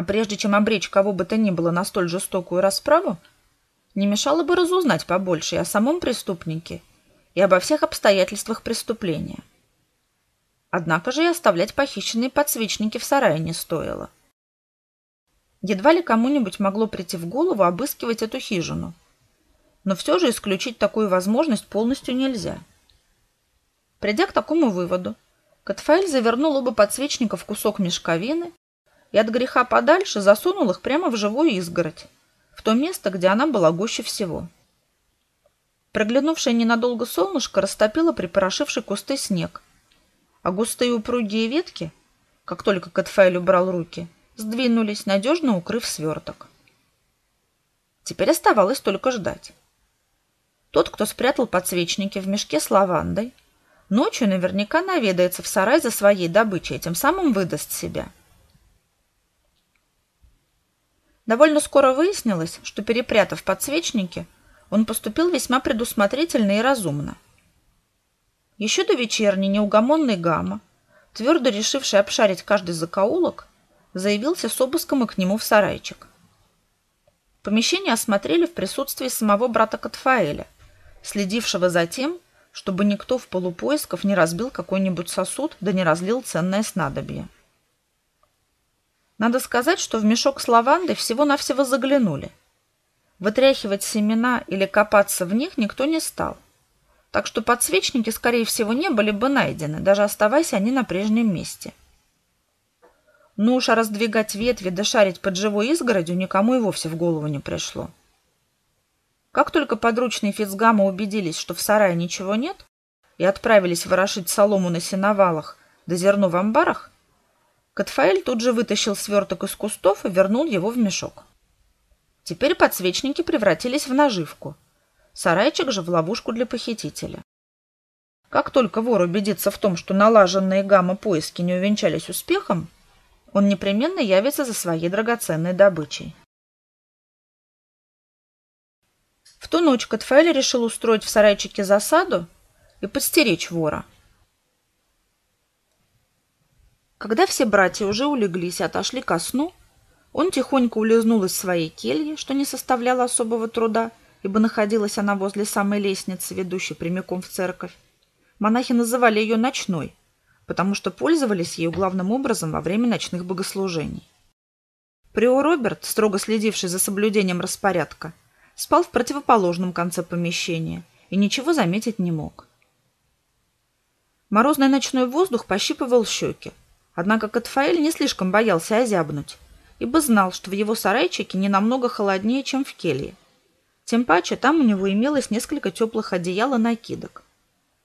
А прежде чем обречь кого бы то ни было на столь жестокую расправу, не мешало бы разузнать побольше и о самом преступнике, и обо всех обстоятельствах преступления. Однако же и оставлять похищенные подсвечники в сарае не стоило. Едва ли кому-нибудь могло прийти в голову обыскивать эту хижину. Но все же исключить такую возможность полностью нельзя. Придя к такому выводу, Катфаэль завернул оба подсвечника в кусок мешковины и от греха подальше засунул их прямо в живую изгородь, в то место, где она была гуще всего. Проглянувшее ненадолго солнышко растопило припорошивший кусты снег, а густые упругие ветки, как только Катфаэль убрал руки, сдвинулись, надежно укрыв сверток. Теперь оставалось только ждать. Тот, кто спрятал подсвечники в мешке с лавандой, ночью наверняка наведается в сарай за своей добычей тем самым выдаст себя. Довольно скоро выяснилось, что, перепрятав подсвечники, он поступил весьма предусмотрительно и разумно. Еще до вечерней неугомонный Гамма, твердо решивший обшарить каждый закоулок, заявился с обыском и к нему в сарайчик. Помещение осмотрели в присутствии самого брата Катфаэля, следившего за тем, чтобы никто в полупоисков не разбил какой-нибудь сосуд да не разлил ценное снадобье. Надо сказать, что в мешок с лавандой всего-навсего заглянули. Вытряхивать семена или копаться в них никто не стал. Так что подсвечники, скорее всего, не были бы найдены, даже оставаясь они на прежнем месте. Ну уж а раздвигать ветви да шарить под живой изгородью никому и вовсе в голову не пришло. Как только подручные Фицгама убедились, что в сарае ничего нет, и отправились ворошить солому на сеновалах да зерно в амбарах, Катфаэль тут же вытащил сверток из кустов и вернул его в мешок. Теперь подсвечники превратились в наживку, сарайчик же в ловушку для похитителя. Как только вор убедится в том, что налаженные гамма-поиски не увенчались успехом, он непременно явится за своей драгоценной добычей. В ту ночь Катфаэль решил устроить в сарайчике засаду и подстеречь вора. Когда все братья уже улеглись и отошли ко сну, он тихонько улизнул из своей кельи, что не составляло особого труда, ибо находилась она возле самой лестницы, ведущей прямиком в церковь. Монахи называли ее «ночной», потому что пользовались ею главным образом во время ночных богослужений. Приор Роберт, строго следивший за соблюдением распорядка, спал в противоположном конце помещения и ничего заметить не мог. Морозный ночной воздух пощипывал щеки, однако Катфаэль не слишком боялся озябнуть, ибо знал, что в его сарайчике не намного холоднее, чем в келье. Тем паче там у него имелось несколько теплых одеял и накидок.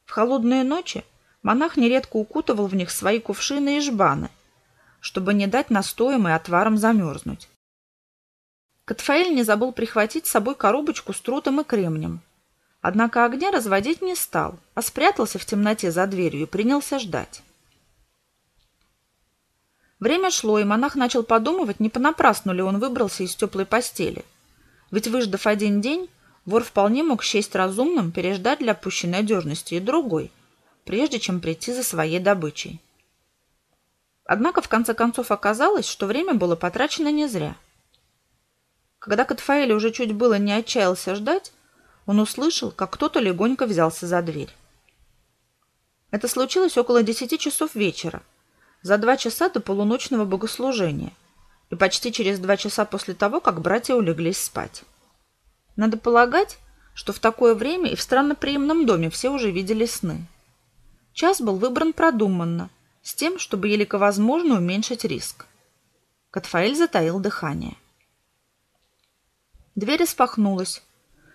В холодные ночи монах нередко укутывал в них свои кувшины и жбаны, чтобы не дать настоям и отварам замерзнуть. Катфаэль не забыл прихватить с собой коробочку с трутом и кремнем. Однако огня разводить не стал, а спрятался в темноте за дверью и принялся ждать. Время шло, и монах начал подумывать, не понапрасну ли он выбрался из теплой постели. Ведь, выждав один день, вор вполне мог счесть разумным переждать для пущей надежности и другой, прежде чем прийти за своей добычей. Однако, в конце концов, оказалось, что время было потрачено не зря – когда Катфаэль уже чуть было не отчаялся ждать, он услышал, как кто-то легонько взялся за дверь. Это случилось около десяти часов вечера, за два часа до полуночного богослужения и почти через два часа после того, как братья улеглись спать. Надо полагать, что в такое время и в странноприимном доме все уже видели сны. Час был выбран продуманно, с тем, чтобы елико возможно уменьшить риск. Катфаэль затаил дыхание. Дверь распахнулась.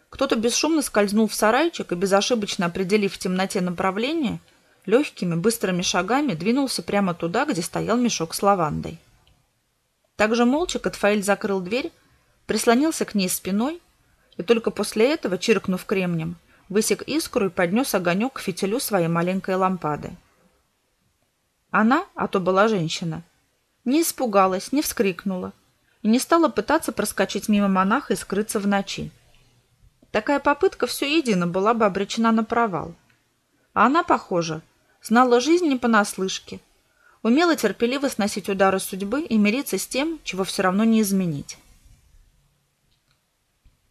Кто-то бесшумно скользнул в сарайчик и, безошибочно определив в темноте направление, легкими, быстрыми шагами двинулся прямо туда, где стоял мешок с лавандой. Также молча Катфаэль закрыл дверь, прислонился к ней спиной и только после этого, чиркнув кремнем, высек искру и поднес огонек к фитилю своей маленькой лампады. Она, а то была женщина, не испугалась, не вскрикнула, и не стала пытаться проскочить мимо монаха и скрыться в ночи. Такая попытка все едино была бы обречена на провал. А она, похоже, знала жизнь не понаслышке, умела терпеливо сносить удары судьбы и мириться с тем, чего все равно не изменить.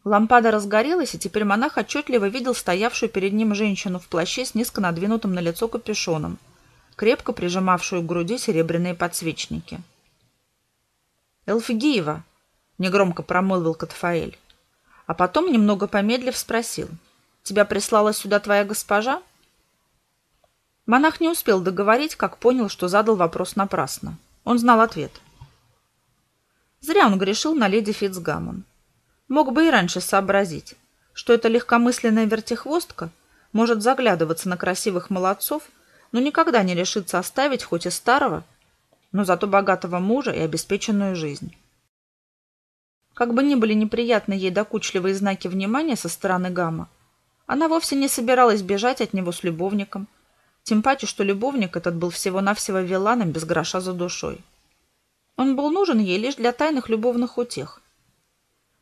Лампада разгорелась, и теперь монах отчетливо видел стоявшую перед ним женщину в плаще с низко надвинутым на лицо капюшоном, крепко прижимавшую к груди серебряные подсвечники. «Элфигиева!» — негромко промолвил Катфаэль. А потом, немного помедлив, спросил. «Тебя прислала сюда твоя госпожа?» Монах не успел договорить, как понял, что задал вопрос напрасно. Он знал ответ. Зря он грешил на леди Фитцгаммон. Мог бы и раньше сообразить, что эта легкомысленная вертихвостка может заглядываться на красивых молодцов, но никогда не решится оставить хоть и старого, но зато богатого мужа и обеспеченную жизнь. Как бы ни были неприятны ей докучливые знаки внимания со стороны Гамма, она вовсе не собиралась бежать от него с любовником – тем паче, что любовник этот был всего-навсего виланом без гроша за душой. Он был нужен ей лишь для тайных любовных утех.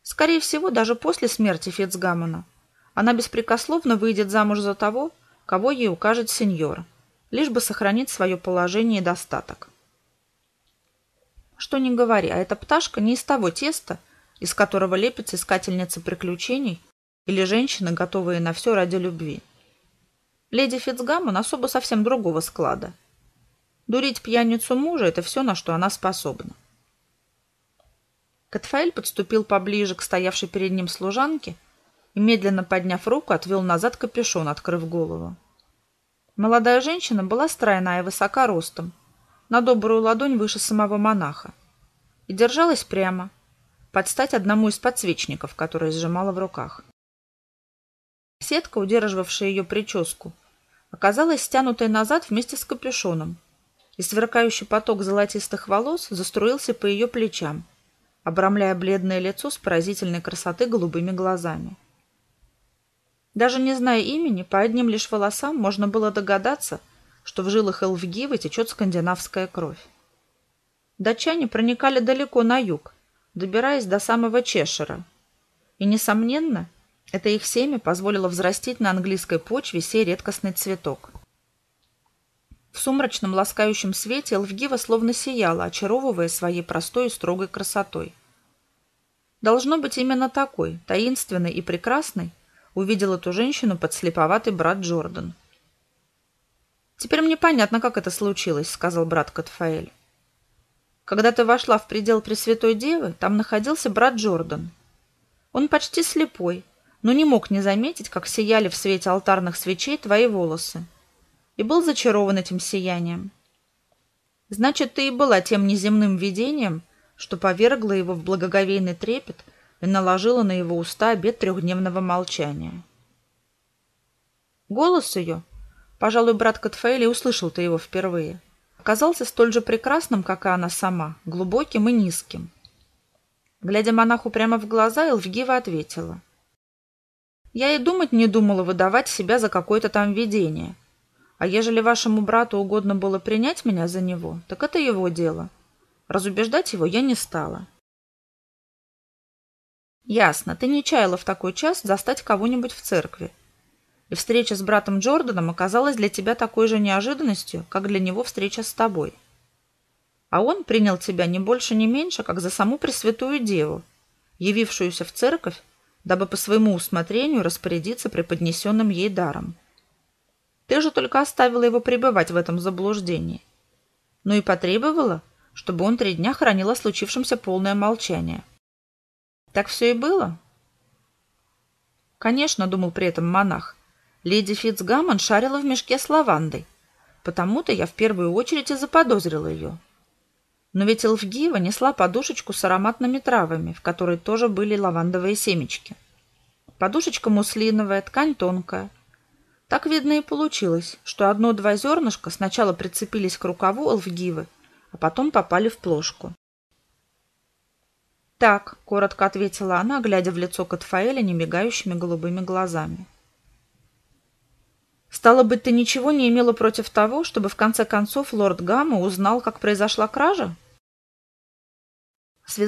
Скорее всего, даже после смерти Фицгаммона она беспрекословно выйдет замуж за того, кого ей укажет сеньор, лишь бы сохранить свое положение и достаток. Что ни говори, а эта пташка не из того теста, из которого лепится искательница приключений или женщины, готовые на все ради любви. Леди Фицгаммон особо совсем другого склада. Дурить пьяницу мужа – это все, на что она способна. Катфаэль подступил поближе к стоявшей перед ним служанке и, медленно подняв руку, отвел назад капюшон, открыв голову. Молодая женщина была стройна и высока ростом, на добрую ладонь выше самого монаха, и держалась прямо, под стать одному из подсвечников, который сжимала в руках. Сетка, удерживавшая ее прическу, оказалась стянутой назад вместе с капюшоном, и сверкающий поток золотистых волос заструился по ее плечам, обрамляя бледное лицо с поразительной красоты голубыми глазами. Даже не зная имени, по одним лишь волосам можно было догадаться, что в жилах Элвгивы течет скандинавская кровь. Датчане проникали далеко на юг, добираясь до самого Чешера, и, несомненно, это их семя позволило взрастить на английской почве сей редкостный цветок. В сумрачном ласкающем свете Элфгива словно сияла, очаровывая своей простой и строгой красотой. Должно быть именно такой, таинственной и прекрасной, увидел эту женщину подслеповатый брат Джордан. «Теперь мне понятно, как это случилось», — сказал брат Катфаэль. «Когда ты вошла в предел Пресвятой Девы, там находился брат Джордан. Он почти слепой, но не мог не заметить, как сияли в свете алтарных свечей твои волосы. И был зачарован этим сиянием. Значит, ты и была тем неземным видением, что повергло его в благоговейный трепет и наложила на его уста обет трехдневного молчания. Голос ее, пожалуй, брат Катфаэли услышал ты его впервые, оказался столь же прекрасным, как и она сама, глубоким и низким. Глядя монаху прямо в глаза, Эльфгива ответила. Я и думать не думала выдавать себя за какое-то там видение. А ежели вашему брату угодно было принять меня за него, так это его дело. Разубеждать его я не стала. Ясно, ты не чаяла в такой час застать кого-нибудь в церкви. И встреча с братом Джорданом оказалась для тебя такой же неожиданностью, как для него встреча с тобой. А он принял тебя не больше, не меньше, как за саму Пресвятую Деву, явившуюся в церковь дабы по своему усмотрению распорядиться преподнесенным ей даром. Ты же только оставила его пребывать в этом заблуждении. Ну и потребовала, чтобы он три дня хранил о случившемся полное молчание. Так все и было? Конечно, думал при этом монах, леди Фитцгаммон шарила в мешке с лавандой, потому-то я в первую очередь и заподозрила ее. Но ведь Элфгива несла подушечку с ароматными травами, в которой тоже были лавандовые семечки. Подушечка муслиновая, ткань тонкая. Так видно и получилось, что одно-два зернышка сначала прицепились к рукаву Элфгивы, а потом попали в плошку. «Так», — коротко ответила она, глядя в лицо Катфаэля немигающими голубыми глазами. «Стало быть, ты ничего не имела против того, чтобы в конце концов лорд Гамма узнал, как произошла кража?»